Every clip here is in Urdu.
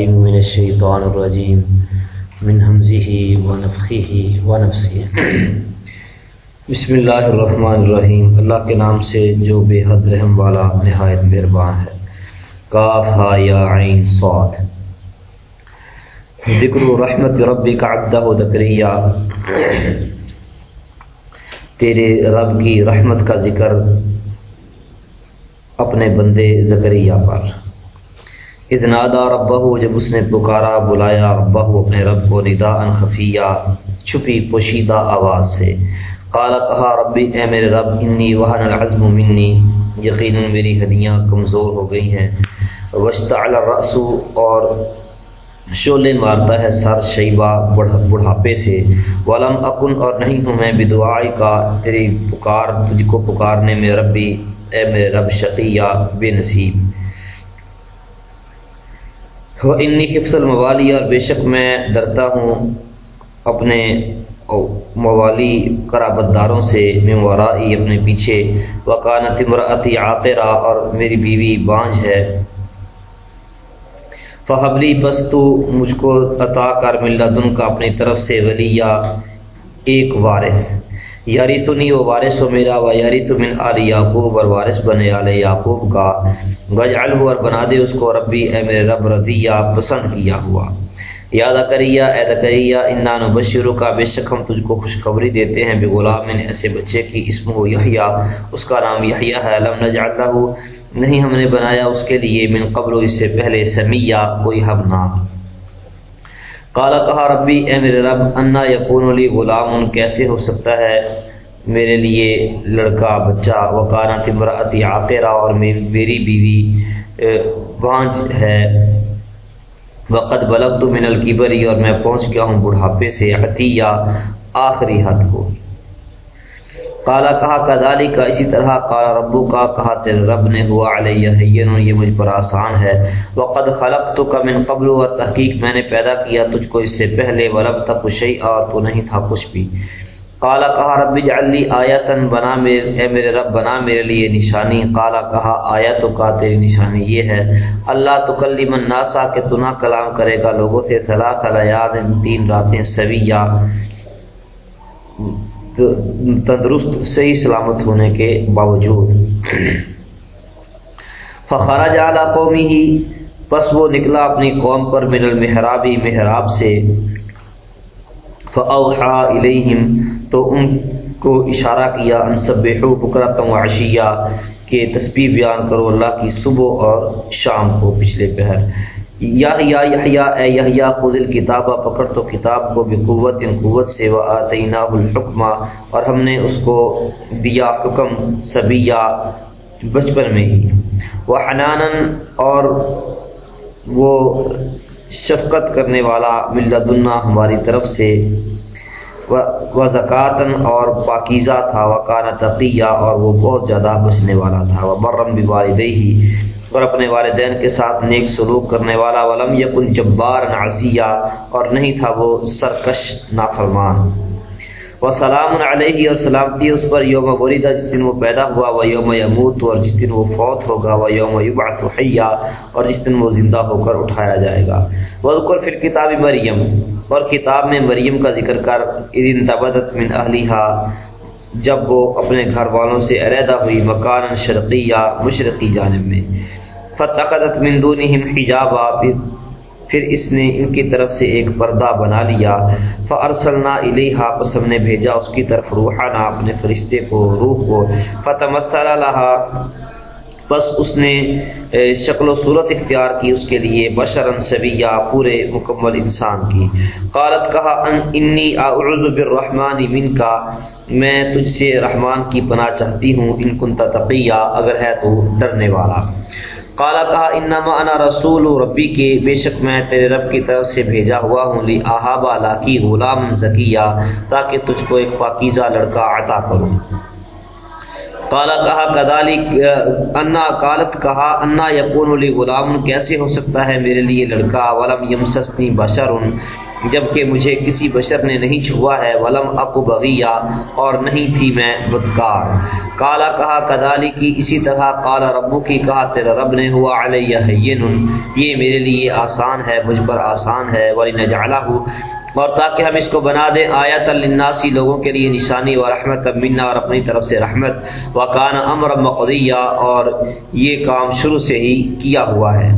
العليم من الشيطان الرجيم. من همزه ونفخه ونفسه. بسم اللہ الرحمن الرحیم. اللہ کے نام سے جو بے حد رحم والا نہایت مہربان ہے. کاف، ہا، یا، عین، صاد. ذکر رحمت ربی کا عبدہ و دکریہ تیرے رب کی رحمت کا ذکر اپنے بندے زکریہ پر. ادنادا ربہ جب اس نے پکارا، بلایا ربہ اپنے رب کو ندا ان خفیہ، چھپی پوشیدہ آواز سے۔ قال کہا ربی، اے میرے رب، انی وحن العزم منی۔ یقیناً میری ہڈیاں کمزور ہو گئی ہیں۔ وشتعل الرأس، اور شولے مارتا ہے سر شیبہ بڑھاپے سے۔ ولم اکن، اور نہیں ہوں میں بدعائی کا۔ تیری پکار، تجھ کو پکارنے میں ربی، اے میرے رب، شقیہ، بے نصیب۔ وہ انی حفظ الموالی، اور بے شک میں ڈرتا ہوں اپنے موالی قرابت داروں سے میں ورائی اپنے پیچھے۔ وکانت امراطی عاقرہ، اور میری بیوی بانج ہے۔ فحبلی، بس تو مجھ کو عطا کر مل دن کا اپنی طرف سے ولیہ، ایک وارث۔ یاری تو نہیں وہ وارث ہو میرا، و یاری تو من آل یعقوب، اور وارث بنے آل یعقوب کا۔ گج الح اور بنا دے اس کو ربی، اے میرے رب رضیہ پسند کیا ہوا۔ یاد کریہ اے دکریہ انان بشیروں کا بے شک ہم تجھ کو خوشخبری دیتے ہیں، بے غلام ایسے بچے کی اسم ہو یحییٰ، اس کا نام یحییٰ ہے۔ علم نجعل نہیں ہم نے بنایا اس کے لیے من قبل، اس سے پہلے سمیہ، کوئی ہم نام کالا کہا، ربی، اے میرے رب، انا یقون علی غلام کیسے ہو سکتا ہے؟ میرے لیے لڑکا، بچہ وکارا تمراتی عاقرہ، اور میری بیوی بانج ہے۔ وقت بلب تو من القبری اور میں پہنچ گیا ہوں بڑھاپے سے عطیہ آخری حد کو۔ کالا کہا کدالی کا اسی طرح کالا ربو کا کہا، تیرے رب نے ہوا علیہ یہ مجھ پر آسان ہے۔ وقد خلق تو کا من قبل و تحقیق، میں نے پیدا کیا تجھ کو اس سے پہلے ورب تک شعی اور تو نہیں تھا کچھ بھی۔ کالا کہا، رب جعلی آیتن بنا میرے اے میرے رب، بنا میرے لیے نشانی۔ کالا کہا آیا تو کا تیری نشانی یہ ہے۔ اللہ تو کلی من ناسا کہ تو نہ کلام کرے گا۔ لوگوں سے صلاح یاد تین راتیں سویہ۔ تندرست صحیح سلامت ہونے کے باوجود۔ فخارا جالا قومی ہی پس وہ نکلا اپنی قوم پر من المحرابی محراب سے۔ فاوحا الیہم، تو ان کو اشارہ کیا، ان سبحو بکرتم وعشیہ، کہ تسبیح بیان کرو اللہ کی صبح اور شام کو پچھلے پہر۔ یا یا یحیا اے یحیا پکڑ تو کتاب کو بقوت، ان قوت سے و آتیناہ الحکمہ۔ اور ہم نے اس کو دیا حکم سبیہ بچپن میں ہی۔ وہ حنانن اور وہ شفقت کرنے والا ملدنا ہماری طرف سے۔ و زکاتن اور پاکیزہ تھا۔ وکانہ تقیہ اور وہ بہت زیادہ بچنے والا تھا۔ وہ مرم بھی والدہی اور اپنے والدین کے ساتھ نیک سلوک کرنے والا، ولم یکن جبار نعزیہ اور نہیں تھا وہ سرکش، نافرمان۔ وہ سلام علیہ، اور سلامتی اس پر یوم بریدہ جس دن وہ پیدا ہوا وہ یوم یموت، اور جس دن وہ فوت ہوگا وہ یوم یبعث حیا، اور جس دن وہ زندہ ہو کر اٹھایا جائے گا۔ وذکر پھر کتاب مریم، اور کتاب میں مریم کا ذکر کر ادن تبدت من اہلیہ جب وہ اپنے گھر والوں سے علیحدہ ہوئی مکان شرقیہ، مشرقی جانب میں۔ فتقدت من دونہم حجابا، پھر اس نے ان کی طرف سے ایک پردہ بنا لیا۔ فارسلنا الیہا پس ہم نے بھیجا اس کی طرف روحانہ اپنے فرشتے کو، روح کو۔ فتمثل لها۔ بس اس نے شکل و صورت اختیار کی اس کے لیے بشرن سبیہ پورے مکمل انسان کی۔ قالت، کہا، ان انی اعوذ بالرحمن من کا میں تجھ سے رحمان کی پناہ چاہتی ہوں، ان کنت تقیہ، اگر ہے تو ڈرنے والا۔ کالا کہا، انما انا رسول ربی کے بے شک میں تیرے رب کی طرف سے بھیجا ہوا ہوں، لی احابا کی غلام ذکیہ تاکہ تجھ کو ایک پاکیزہ لڑکا عطا کروں۔ کالا کہا کدالی انا کالت کہا، انا یقون لی غلام، کیسے ہو سکتا ہے میرے لیے لڑکا؟ ولم یمسسنی بشر جبکہ مجھے کسی بشر نے نہیں چھوا ہے، ولم اکو بغیہ، اور نہیں تھی میں بدکار۔ کالا کہا کدالی کی اسی طرح کالا ربو کی کہا، تیرا رب نے ہوا علیہ یہ میرے لیے آسان ہے، مجھ پر آسان ہے۔ ولی نجعلہ اور تاکہ ہم اس کو بنا دیں آیت الناسی لوگوں کے لیے نشانی و رحمت منا اور اپنی طرف سے رحمت۔ و کان امر مقدیہ اور یہ کام شروع سے ہی کیا ہوا ہے۔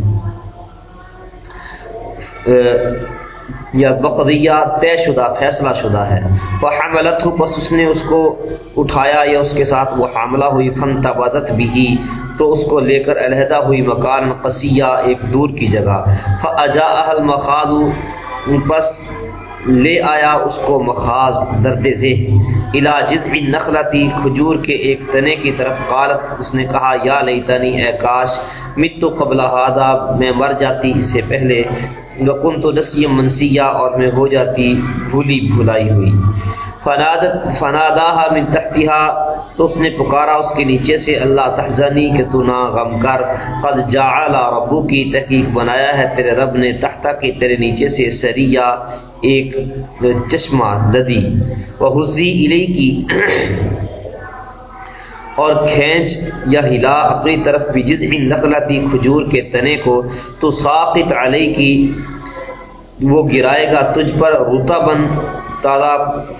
یا بقدیہ طے شدہ، فیصلہ شدہ ہے۔ وہ حملت ہو بس اس نے اس کو اٹھایا یا اس کے ساتھ وہ حاملہ ہوئی فن تبادت بھی تو اس کو لے کر علیحدہ ہوئی مکان قصیہ ایک دور کی جگہ۔ فجا اہل مخاد بس لے آیا اس کو مخاض درد ذہ علاجز بھی نقلتی کھجور کے ایک تنے کی طرف قالت، اس نے کہا، یا لئی تنی اے کاش، مت تو قبل ہادہ میں مر جاتی اس سے پہلے۔ لکن تو نسیم منسیہ اور میں ہو جاتی بھولی بھلائی ہوئی۔ فنادت فنادہ من تحتیہ تو اس نے پکارا اس کے نیچے سے، اللہ تحزنی کہ تو نہ غم کر۔ قد جعل ربو کی تحقیق بنایا ہے تیرے رب نے تحتا کہ تیرے نیچے سے سریہ ایک چشمہ لدی وہ حزی علی کی اور کھینچ یا ہلا اپنی طرف بھی جز نقلاتی کھجور کے تنے کو، تو ساقت علیہ کی وہ گرائے گا تجھ پر روتا بن تازہ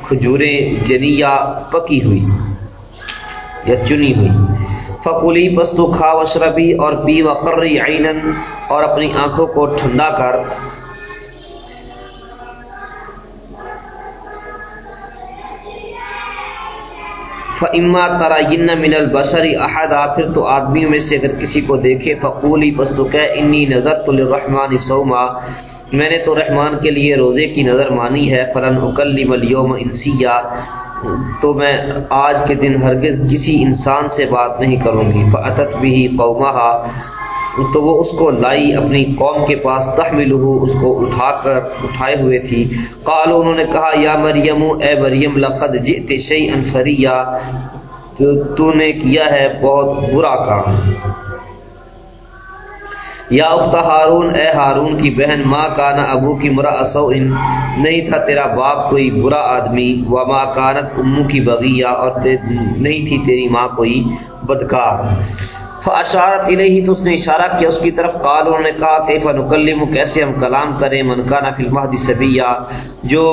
کھجوریں جنی یا پکی ہوئی یا چنی ہوئی۔ فکولی بس تو کھا وشربی اور پی و عینن اور اپنی آنکھوں کو ٹھنڈا کر۔ فعما ترا ین من البصر احدا پھر تو آدمیوں میں سے اگر کسی کو دیکھے فقولی بس تو کہ انی نظر تو رحمان سوما میں نے تو رحمان کے لیے روزے کی نظر مانی ہے فلاں اکلم اليوم انسیہ تو میں آج کے دن ہرگز کسی انسان سے بات نہیں کروں گی۔ فعت بھی قوما تو وہ اس کو لائی اپنی قوم کے پاس تحمل اس کو اٹھا کر اٹھائے ہوئے تھی۔ قال انہوں نے کہا، یا مریم، اے مریم، لقد جئت شیئا فریا تو نے کیا ہے؟ بہت برا کام۔ یا اخت ہارون، اے ہارون کی بہن ماں کانا ابو کی مرا اصو نہیں تھا تیرا باپ کوئی برا آدمی و ماں کانت امو کی بغیہ، اور نہیں تھی تیری ماں کوئی بدکار۔ فاشارت الیہ تو اس نے اشارہ کیا اس کی طرف قال انہوں نے کہا کیف نکلم کیسے ہم کلام کریں؟ من کانا فی المہدی سبیہ جو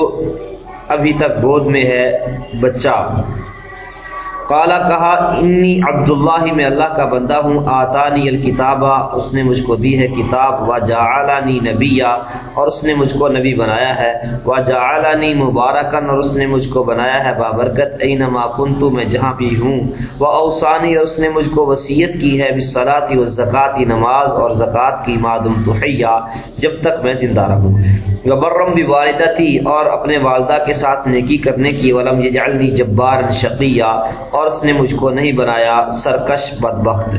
ابھی تک گود میں ہے، بچہ۔ کالا کہا، انی عبداللہ، میں اللہ کا بندہ ہوں، آتانی الکتابہ، اس نے مجھ کو دی ہے کتاب و جعلانی نبیہ اور اس نے مجھ کو نبی بنایا ہے و جعلانی مبارکن اور اس نے مجھ کو بنایا ہے بابرکت، اینما کنتو، میں جہاں بھی ہوں و اوسانی اور اس نے مجھ کو وصیت کی ہے بصلاتی و زکاتی نماز اور زکوٰۃ کی مادم تحیہ جب تک میں زندہ رہوں۔ وبرم بھی والدہ تھی اور اپنے والدہ کے ساتھ نیکی کرنے کی، ولم یجعلنی جبار شقیہ اور اس نے مجھ کو نہیں بنایا، سرکش بدبخت۔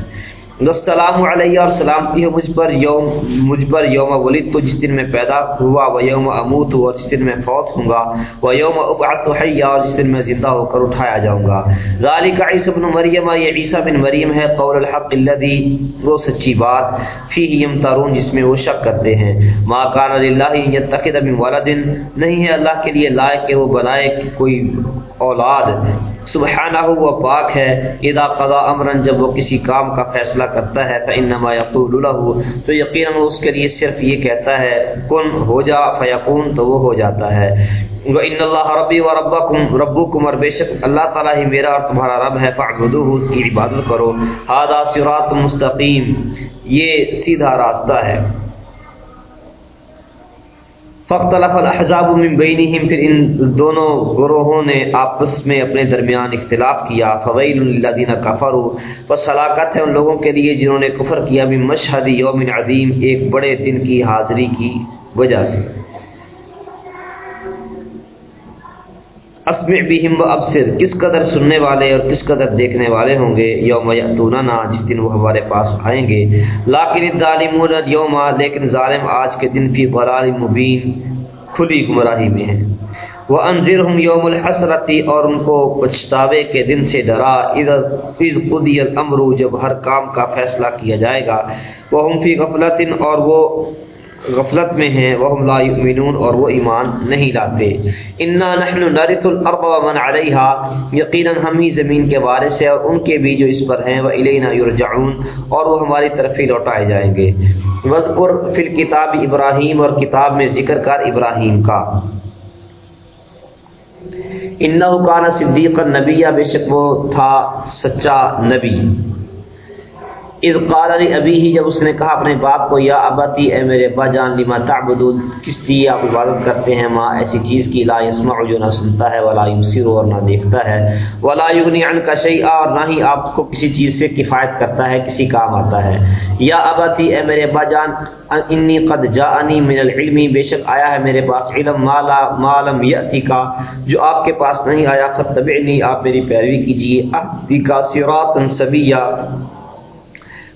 السلام علیہ اور سلامتی ہو مجھ پر یوم، مجھ پر یوم ولید تو جس دن میں پیدا ہوا، وہ یوم اموت اور جس دن میں فوت ہوں گا، وہ یوم ابعت حیا اور جس دن میں زندہ ہو کر اٹھایا جاؤں گا۔ ذالک عیسی بن مریم، یہ عیسی بن مریم ہے، قول الحق الذی، وہ سچی بات، فیہ یمترون، جس میں وہ شک کرتے ہیں۔ ما کان للہ یتخذ من ولد، نہیں ہے اللہ کے لیے لائق کہ وہ بنائے کوئی اولاد۔ سبحانہ وہ پاک ہے۔ اذا قضا امرن جب وہ کسی کام کا فیصلہ کرتا ہے فانما یقول له، تو یقینا اس کے لیے صرف یہ کہتا ہے، کن، ہو جا۔ فیکون تو وہ ہو جاتا ہے۔ وان اللہ ربی و ربکم ربکم اور بے شک اللہ تعالی ہی میرا اور تمہارا رب ہے فاعبدوه اس کی عبادت کرو۔ هذا صراط مستقیم یہ سیدھا راستہ ہے۔ فختلف الحضاب من بینہم پھر ان دونوں گروہوں نے آپس میں اپنے درمیان اختلاف کیا۔ فویل الذین کفروا پس ہلاکت ہے ان لوگوں کے لیے جنہوں نے کفر کیا۔ بھی مشہد یوم عظیم، ایک بڑے دن کی حاضری کی وجہ سے۔ اسمع بہم و ابصر، کس قدر سننے والے اور کس قدر دیکھنے والے ہوں گے؟ یوم یاتوننا جس دن وہ ہمارے پاس آئیں گے۔ لیکن الظالمون اليوم، لیکن ظالم آج کے دن فی ضلال مبین، کھلی گمراہی میں ہیں۔ وہ انذرہم یوم الحسرتی اور ان کو پچھتاوے کے دن سے ڈرا۔ اذ قضی الامر جب ہر کام کا فیصلہ کیا جائے گا۔ وہ ہم فی غفلت اور وہ غفلت میں ہیں وہ لا یؤمنون اور وہ ایمان نہیں لاتے۔ انا نحن نرث الارض ومن علیہا یقینا ہم ہی زمین کے وارث ہیں اور ان کے بھی جو اس پر ہیں وہ الینا یرجعون اور وہ ہماری طرف ہی لوٹائے جائیں گے۔ وذکر فی الکتاب ابراہیم اور کتاب میں ذکر کر ابراہیم کا۔ انہو کان صدیق النبی بے شک وہ تھا سچا نبی۔ ادقال علی ابھی ہی جب اس نے کہا اپنے باپ کو، یا اباتی اے میرے ابا جان، لما تعبدون؟ کس لیے آپ عبادت کرتے ہیں؟ ماں، ایسی چیز کی لا يسمع جو نہ سنتا ہے، ولا يبصر اور نہ دیکھتا ہے، ولا يغني عنك شيئا اور نہ ہی آپ کو کسی چیز سے کفایت کرتا ہے، کسی کام آتا ہے۔ یا اباتی اے میرے ابا جان، انی قد جاءنی من العلم، بے شک آیا ہے میرے پاس علم مالا مالم یاتی کا جو آپ کے پاس نہیں آیا فتبعنی آپ میری پیروی کیجیے اهدی کا صراطا سبیا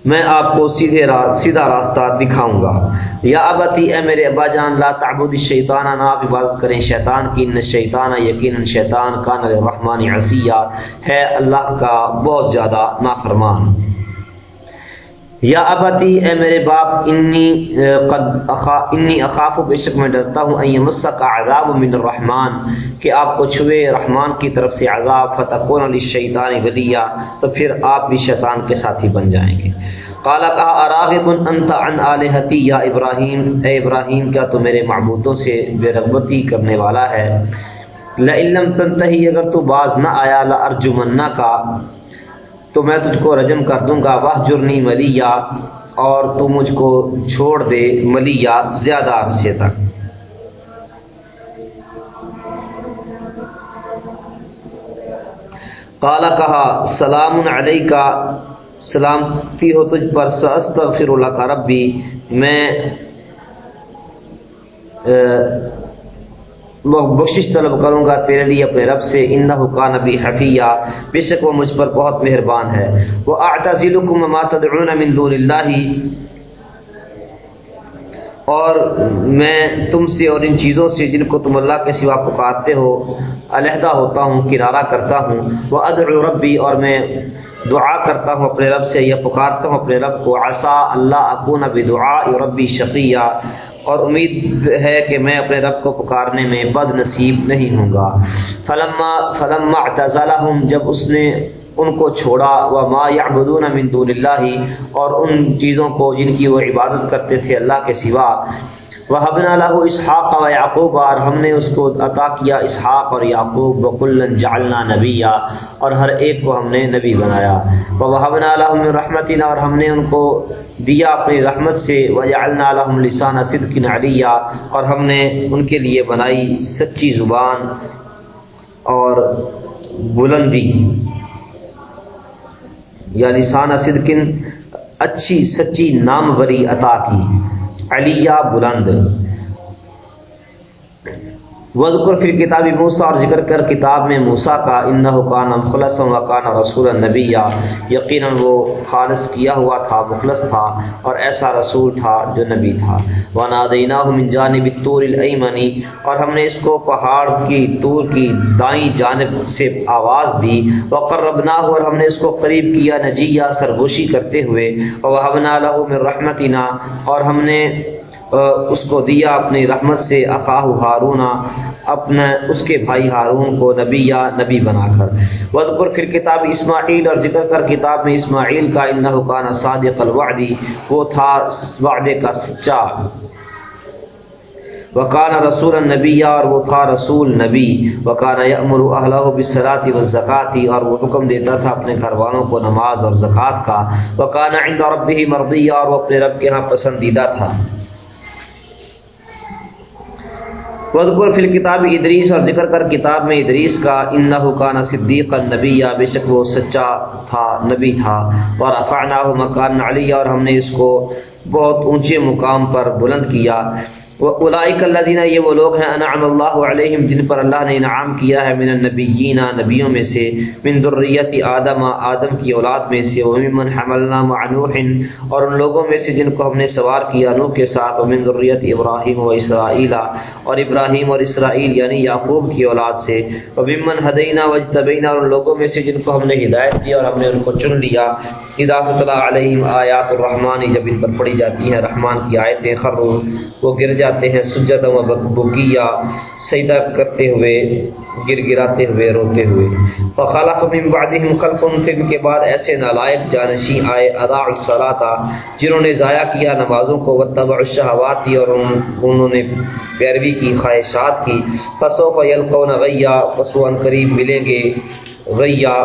میں آپ کو سیدھے را, سیدھا راستہ دکھاؤں گا۔ یا ابتی اے میرے ابا جان لا تعبد الشیطان نہ آپ عبادت کریں شیطان کی ان شیطان یقینا شیطان کان الرحمن عصیہ ہے اللہ کا بہت زیادہ نافرمان۔ یا ابتی، اے میرے باپ، انی قد اخا، انی اخاف بے شک میں ڈرتا ہوں، ان یمسک عذاب من الرحمن، کہ آپ کو چھوے رحمان کی طرف سے عذاب، فتکون للشیطان ولیا تو پھر آپ بھی شیطان کے ساتھی بن جائیں گے۔ قال کہا اراغب انت عن الہتی یا ابراہیم، اے ابراہیم، کیا تو میرے معبودوں سے بے رغبتی کرنے والا ہے؟ لئن تنتہی، اگر تو باز نہ آیا لارجمنہ کا تو میں تجھ کو رجم کر دوں گا وہ جرنی ملیا اور تو مجھ کو چھوڑ دے ملیا زیادہ عرصے تک۔ کالا کہا، سلام علیہ کا سلامتی ہو تجھ پر سستغفر اللہ کا ربی، میں بخشش طلب کروں گا تیرے لیے اپنے رب سے ان کا نبی حفیہ۔ بے شک وہ مجھ پر بہت مہربان ہے۔ وہ اعتزلکم ما تدعون من دون اللہ اور میں تم سے اور ان چیزوں سے جن کو تم اللہ کے سوا پکارتے ہو، علیحدہ ہوتا ہوں، کنارہ کرتا ہوں۔ وہ ادعو ربی اور میں دعا کرتا ہوں اپنے رب سے، یا پکارتا ہوں اپنے رب کو۔ عصا اللہ اکون بدعاء ربی شقیہ اور امید ہے کہ میں اپنے رب کو پکارنے میں بد نصیب نہیں ہوں گا۔ فلما فلما اعتزلہم، جب اس نے ان کو چھوڑا و ما یعبدون من دون اللہ اور ان چیزوں کو جن کی وہ عبادت کرتے تھے اللہ کے سوا وحبنا له اسحاق و یعقوب اور ہم نے اس کو عطا کیا اسحاق اور یعقوب وکلن جعلنا نبیا اور ہر ایک کو ہم نے نبی بنایا۔ وحبنا لهم من رحمتنا، اور ہم نے ان کو دیا اپنی رحمت سے۔ وجعلنا لهم لسان صدق علیا اور ہم نے ان کے لیے بنائی سچی زبان اور بلندی۔ یا لسان صدقن اچھی سچی ناموری عطا کی۔ علیہ بلند وذکر فی کتابی موسا اور ذکر کر کتاب میں موسا کا انہ کان مخلص و کان رسول نبی یقیناً وہ خالص کیا ہوا تھا، مخلص تھا اور ایسا رسول تھا جو نبی تھا۔ ونادیناہ من جانب الطور الایمنی اور ہم نے اس کو پہاڑ کی طور کی دائیں جانب سے آواز دی۔ وقربناہ اور ہم نے اس کو قریب کیا، نجیہ، سرگوشی کرتے ہوئے۔ ووهبنا له من رحمتنا، اور ہم نے اس کو دیا اپنی رحمت سے اقاہ ہارون اپنا اس کے بھائی ہارون کو نبی یا نبی بنا کر۔ وذکر پھر کتاب اسماعیل اور ذکر کر کتاب میں اسماعیل کا انہ کان صادق الوعدی وہ تھا وعدے کا سچا۔ وکان رسول النبی اور وہ تھا رسول نبی۔ وکان یامر اہلہ بالصلاۃ والزکات اور وہ حکم دیتا تھا اپنے گھر والوں کو نماز اور زکات کا۔ وکان عند ربه مرضیہ اور وہ اپنے رب کے ہاں پسندیدہ تھا۔ وزقر فل کتاب ادریس اور ذکر کر کتاب میں ادریس کا ان حکانہ صدیق النبی، یا بے شک وہ سچا تھا، نبی تھا۔ اور افانہ مکان علی اور ہم نے اس کو بہت اونچے مقام پر بلند کیا۔ وہ اولئک الذین یہ وہ لوگ ہیں انعم اللہ علیہم جن پر اللہ نے انعام کیا ہے، من النبیین نبیوں میں سے، من ذریت آدم آدم کی اولاد میں سے ومن حملنا مع نوح، اور ان لوگوں میں سے جن کو ہم نے سوار کیا نوح کے ساتھ، ومن ذریت ابراہیم و اسرائیل اور ابراہیم اور اسرائیل یعنی یعقوب کی اولاد سے ومن ہدینا واجتبینا اور ان لوگوں میں سے جن کو ہم نے ہدایت دی اور ہم نے ان کو چن لیا اذا تطلع علیہم آیات الرحمن جب ان پر پڑھی جاتی ہیں، رحمان کی آیتیں خروا وہ گر جاتے ہیں سجد و بکیا سیدہ کرتے ہوئے، گر گراتے ہوئے، روتے ہوئے۔ فخلف من بعدهم خلف پھر کے بعد ایسے نالائق جانشی آئے ادا الصلاۃ، جنہوں نے ضائع کیا نمازوں کو وتبع الشهوات، اور انہوں نے پیروی کی، خواہشات کی۔ فسوف یلقون غیا پسوان قریب ملیں گے غیا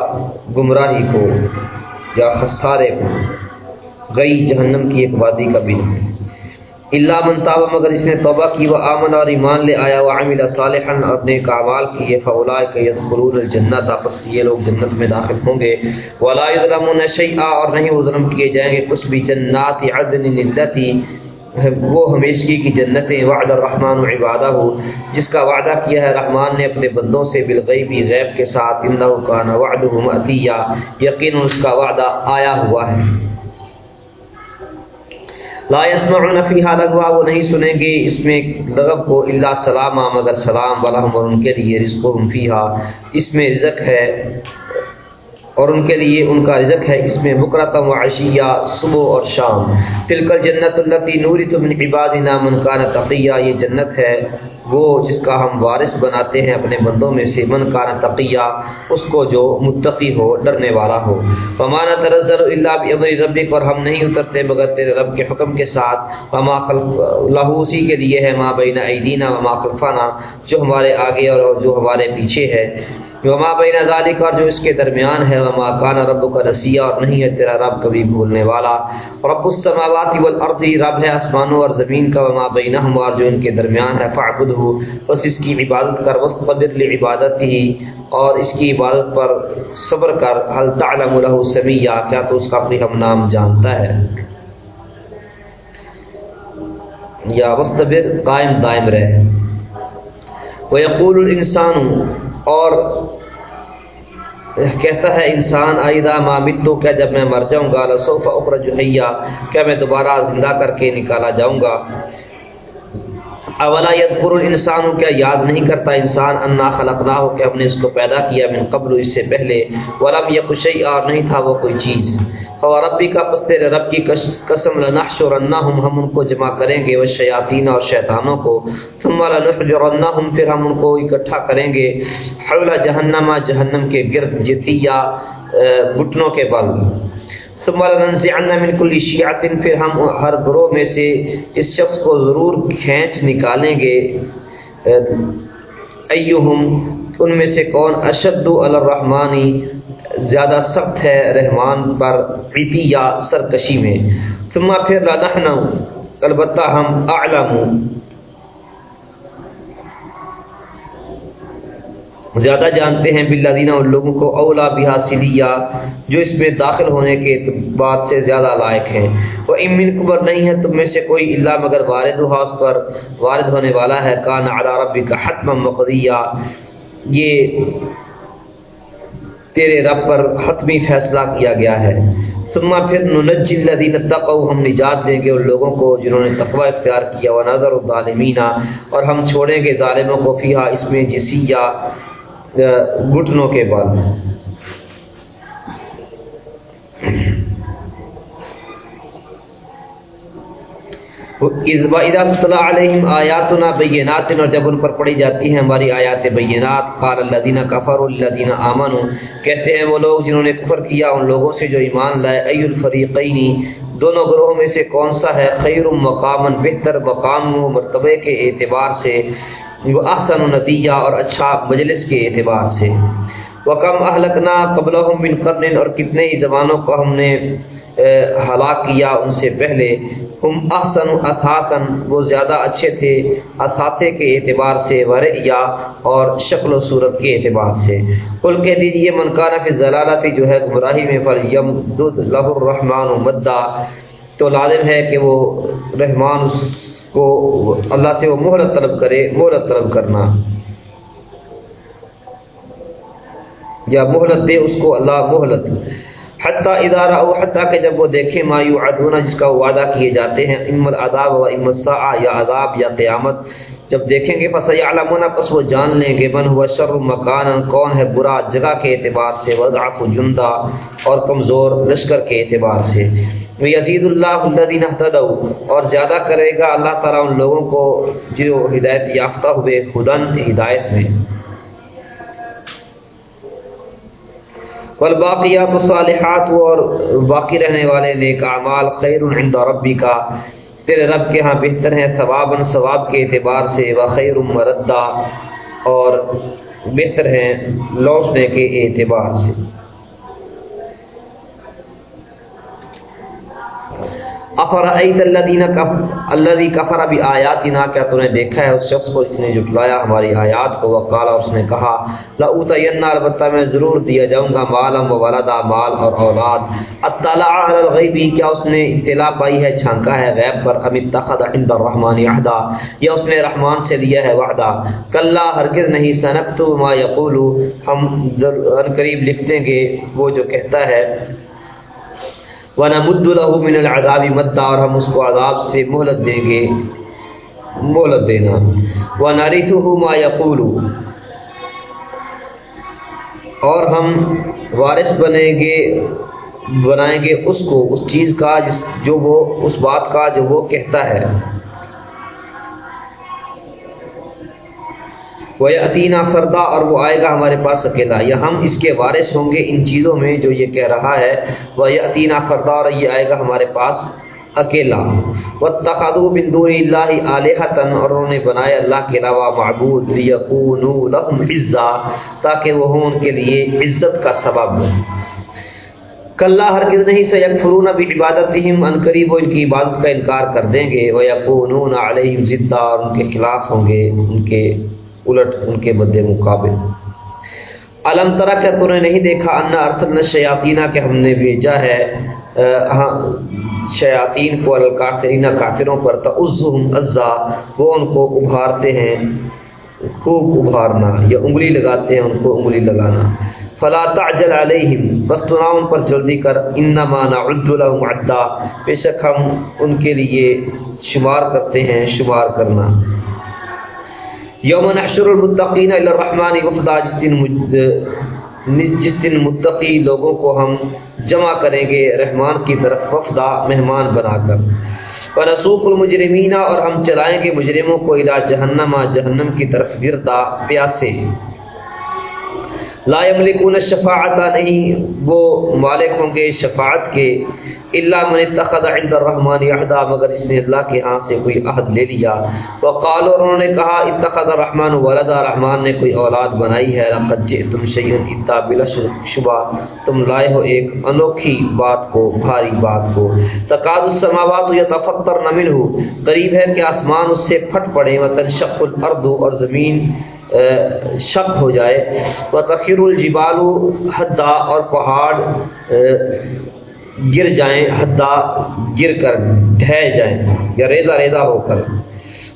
گمراہی کو۔ یا خسارے کو گئی جہنم کی ایک وادی کا بنا اللہ من تاب، مگر اس نے توبہ کی۔ وہ آمن اور ایمان لے آیا۔ وہ عامل صالحا اپنے اعمال کیے۔ فولا کہ الجنت۔ آپس یہ لوگ جنت میں داخل ہوں گے۔ ولا يظلمون اور نہیں وہ ظلم کیے جائیں گے۔ کچھ بھی جنات عدن التي وہ ہمیشگی کی جنتیں، وعد الرحمن عبادہ ہو۔ جس کا وعدہ کیا ہے، رحمان نے اپنے بندوں سے بالغیبی غیب کے ساتھ انہ کان وعدہ مأتیہ یقین اس کا وعدہ آیا ہوا ہے۔ لا يسمعون فيها لغوا وہ نہیں سنیں گے اس میں لغو کو الا سلام مگر سلام، ولہم، اور ان کے لیے رزقهم فيها اس میں رزق ہے۔ اور ان کے لیے ان کا رزق ہے اس میں بکرتم و عشیہ، صبح اور شام۔ تلکل جنت التی نوری تو من عبادنا من تقیہ، یہ جنت ہے وہ جس کا ہم وارث بناتے ہیں اپنے بندوں میں سے، من کان تقیہ، اس کو جو متقی ہو، ڈرنے والا ہو۔ فمانا ترزر اللہ بامر ربک، اور ہم نہیں اترتے مگر تیرے رب کے حکم کے ساتھ۔ وما خلف لہو اسی کے لیے ہے، ما بین ایدینا وما خلفانا جو ہمارے آگے اور جو ہمارے پیچھے ہے۔ وما بین ذالک اور جو اس کے درمیان ہے، وما کان رب کا رسیہ اور نہیں ہے تیرا رب کبھی بھولنے والا۔ رب السماوات والارض، رب ہے آسمانوں اور زمین کا، وما بینہما اور جو ان کے درمیان ہے فاعبدہ بس اس کی عبادت کر وسطبر لعبادتہ اور اس کی عبادت پر صبر کر۔ هل تعلم له سمیہ کیا تو اس کا اپنی ہم نام جانتا ہے؟ یا وسطبر قائم دائم رہے ويقول الانسان اور کہتا ہے انسان آئدہ مامت تو کیا جب میں مر جاؤں گا، لسوف اخرج حیا، کیا میں دوبارہ زندہ کر کے نکالا جاؤں گا؟ اولا یذکر الانسان، کیا یاد نہیں کرتا انسان، انا خلقناہ، کہ ہم نے اس کو پیدا کیا من قبل، اس سے پہلے، ولم یک شیء اور نہیں تھا وہ کوئی چیز۔ اور ربی کا پس تیرے رب کی قسم، لنحشرنہم، ہم ان کو جمع کریں گے وہ شیاطین اور شیطانوں کو۔ ثم لنحجرنہم، پھر ہم ان کو اکٹھا کریں گے۔ حول جہنم جہنم کے گرد جتیا گھٹنوں کے بل ثم لننزعن من كل شیعت پھر ہم ہر گروہ میں سے اس شخص کو ضرور کھینچ نکالیں گے۔ ایہم، ان میں سے کون؟ اشد الرحمانی زیادہ سخت ہے رحمان پر پریتی یا سرکشی میں۔ ثم پھر لنحن البتہ ہم اعلم۔ زیادہ جانتے ہیں بالذین، ان لوگوں کو اولا بہا سلیہ، جو اس میں داخل ہونے کے بعد سے زیادہ لائق ہیں۔ وہ امن کبر نہیں ہے تم میں سے کوئی اللہ مگر وارد حاص پر وارد ہونے والا ہے۔ کان علی ربک حتما مقضیہ۔ یہ تیرے رب پر حتمی فیصلہ کیا گیا ہے۔ ثم پھر ننجی الذین اتقوا، ہم نجات دیں گے ان لوگوں کو جنہوں نے تقوی اختیار کیا۔ ونظر الظالمین اور ہم چھوڑیں گے ظالموں کو فیہا، اس میں جسیہ۔ گھٹنوں کے بل علیہم آیاتنا بینات اور جب ان پر پڑھی جاتی ہیں ہماری آیات بینات قال الذین کفروا الذین آمنوا۔ کہتے ہیں وہ لوگ جنہوں نے کفر کیا، ان لوگوں سے جو ایمان لائے ای الفریقین دونوں گروہوں میں سے کون سا ہے؟ خیر مقاما بہتر مقام و مرتبے کے اعتبار سے۔ وہ احسن نتیجہ اور اچھا مجلس کے اعتبار سے۔ وکم اہلکنا قبلہم من قرن اور کتنے ہی زمانوں کو ہم نے ہلاک کیا ان سے پہلے۔ ہم احسن اثاثن وہ زیادہ اچھے تھے اثاثے کے اعتبار سے ورعیا اور شکل و صورت کے اعتبار سے۔ قل کہہ دیجیے، من کان فی ضلالتی جو ہے گمراہی میں فلیمدد لہ الرحمن مدہ تو لازم ہے کہ وہ رحمان کو اللہ سے وہ مہلت طلب کرے، مہلت طلب کرنا۔ یا مہلت دے اس کو اللہ مہلت۔ حتیٰ ادارہ او حتیٰ کہ جب وہ دیکھیں مایو ادونا جس کا وعدہ کیے جاتے ہیں امت اداب و امت سا یا عذاب یا قیامت۔ جب دیکھیں گے پس علامہ پس وہ جان لیں گے، من ہوا شر مکان کون ہے برا جگہ کے اعتبار سے، وضعف جندہ اور کمزور لشکر کے اعتبار سے۔ یزید اللہ الدین اور زیادہ کرے گا اللہ تعالیٰ ان لوگوں کو جو ہدایت یافتہ ہوئے خدن ہدایت میں۔ والباقیات الصالحات، اور باقی رہنے والے نیک اعمال خیر عند ربی کا تیرے رب کے ہاں بہتر ہیں ثواب ثواب کے اعتبار سے۔ و خیر مردہ۔ اور بہتر ہیں لوٹنے کے اعتبار سے۔ افرائیت الذین الذی کفر بآیاتنا، کیا تو نے دیکھا ہے اس شخص کو جس نے جھٹلایا ہماری آیات کو؟ وقال اور اس نے کہا لا اوتین البتہ میں ضرور دیا جاؤں گا مالم و مال اور اولاد۔ اطلع علی الغیب، کیا اس نے اطلاع پائی ہے، چھانکا ہے غیب پر؟ ام اتخذ عند الرحمن عہدا، یا اس نے رحمان سے لیا ہے وعدہ۔ کلا، ہرگز نہیں، سنکتب ما یقول ہم قریب لکھ دیں گے وہ جو کہتا ہے ونمد له من العذاب مدا اور ہم اس کو عذاب سے مہلت دیں گے۔ مہلت دینا۔ ونرثه ما يقول۔ اور ہم وارث بنیں گے، بنائیں گے اس کو، اس چیز کا جس جو وہ، اس بات کا جو وہ کہتا ہے۔ وہ عطینہ فردہ اور وہ آئے گا ہمارے پاس اکیلا یا ہم اس کے وارث ہوں گے ان چیزوں میں جو یہ کہہ رہا ہے۔ وہ عطینہ فردہ اور یہ آئے گا ہمارے پاس اکیلا۔ و تقادو بندور اللہ علیہ تن اور انہوں نے بنایا اللہ کے علاوہ معبود۔ لهم عزا تاکہ وہ ہوں ان کے لیے عزت کا سبب۔ کلّہ ہرگز نہیں سے یکفرون بھی عبادت ان قریب وہ ان کی عبادت کا انکار کر دیں گے۔ وہ یقون علیہم ضدہ اور ان کے خلاف ہوں گے، ان کے الٹ ان کے مد مقابل۔ علم طرح کیا تو نے نہیں دیکھا انا ارسل شیاطینہ کہ ہم نے بھیجا ہے ہاں، شیاطین کو الکافرین کافروں پر، تعزہم ازا وہ ان کو ابھارتے ہیں۔ خوب ابھارنا، یا انگلی لگاتے ہیں ان کو انگلی لگانا۔ فلا تعجل علیہم، بس تو ان پر جلدی کر، انما نعد لهم عدا۔ بے شک ہم ان کے لیے شمار کرتے ہیں، شمار کرنا۔ یوم نحشر المتقین الرحمن وفدا، جس دن جس دن متقی لوگوں کو ہم جمع کریں گے رحمان کی طرف، وفدا، مہمان بنا کر۔ اور رسوخ المجرمینہ اور ہم چلائیں گے مجرموں کو الى جہنم جہنم کی طرف گردا، پیاسے۔ لا یملکون الشفاعت نہیں، وہ مالک ہوں گے شفاعت کے اللہ من اتخذ عند الرحمن عہدا مگر اس نے اللہ کے ہاں سے کوئی عہد لے لیا۔ وقال اور انہوں نے کہا، اتخذ الرحمن ولدا، رحمان نے کوئی اولاد بنائی ہے، لقد جئتم شیئا اتا بلا شبہ، تم لائے ہو ایک انوکھی بات کو، بھاری بات کو۔ تقاد السماوات یتفطرن منه قریب ہے کہ آسمان اس سے پھٹ پڑے، وتنشق الارض اور زمین شک ہو جائے۔ وہ تخیر الجبال حدا اور پہاڑ گر جائیں، حدا گر کر، ڈھہ جائیں، یا ریزا ریزا ہو کر۔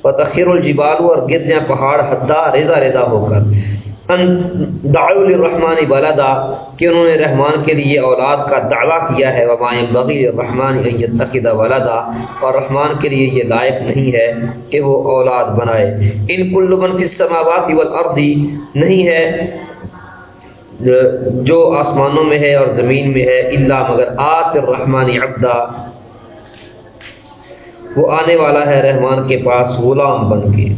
وہ تخیر الجبال اور گر جائیں پہاڑ، حدا ریزا ریزا ہو کر۔ دعو الرحمٰن بلدا، کہ انہوں نے رحمان کے لیے اولاد کا دعویٰ کیا ہے ومائے بغی رحمان تقدہ ولدا، اور رحمان کے لیے یہ لائق نہیں ہے کہ وہ اولاد بنائے۔ ان کل من کی سماوات والارضی نہیں ہے، جو آسمانوں میں ہے اور زمین میں ہے اللہ مگر آت الرحمن عبدا۔ وہ آنے والا ہے رحمان کے پاس غلام بن کے۔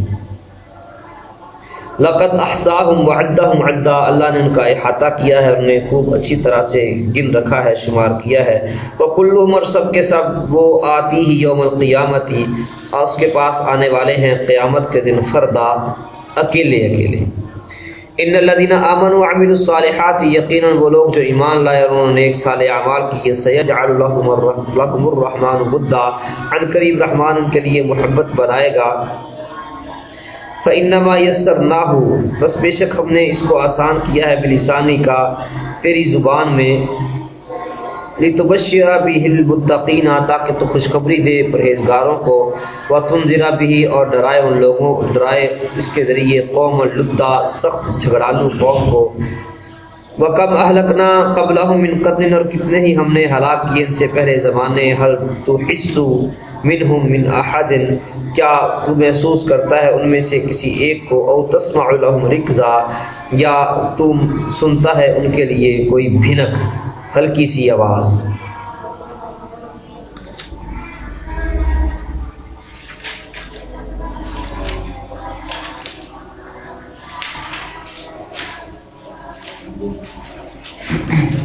لقت احساہم وعدہم عدا. اللہ نے ان کا احاطہ کیا ہے انہیں خوب اچھی طرح سے گن رکھا ہے، شمار کیا ہے۔ وہ کلو اور سب کے سب وہ آتی ہی یوم القیامت ہی اور اس کے پاس آنے والے ہیں قیامت کے دن فردا، اکیلے اکیلے۔ ان الذين امنوا وعملوا الصالحات، یقینا وہ لوگ جو ایمان لائے اور انہوں نے ایک صالح اعمال کیے سيجعل لهم الرحمن بدا ان قریب رحمان ان کے لیے محبت بنائے گا۔ فَإِنَّمَا يَسَّرْنَاهُ۔ بس بے شک ہم نے اس کو آسان کیا ہے بلسانی کا، تیری زبان میں۔ لتبشر به المتقین تاکہ تو خوشخبری دے پرہیزگاروں کو۔ وتنذر به، اور ڈرائے ان لوگوں، ڈرائے اس کے ذریعے قوم اللدہ سخت جھگڑالو قوم کو۔ وکم اہلکنا قبلہم من قرن، اور کتنے ہی ہم نے ہلاک کیے ان سے پہلے زمانے۔ حل تو حصو منہم من احد، کیا تو محسوس کرتا ہے ان میں سے کسی ایک کو او تسمع لهم رکزا، یا تم سنتا ہے ان کے لیے کوئی بھنک، ہلکی سی آواز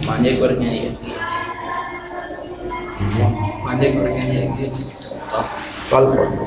Manje kurangnya ya. Manje kurangnya ya. کل پڑھ لو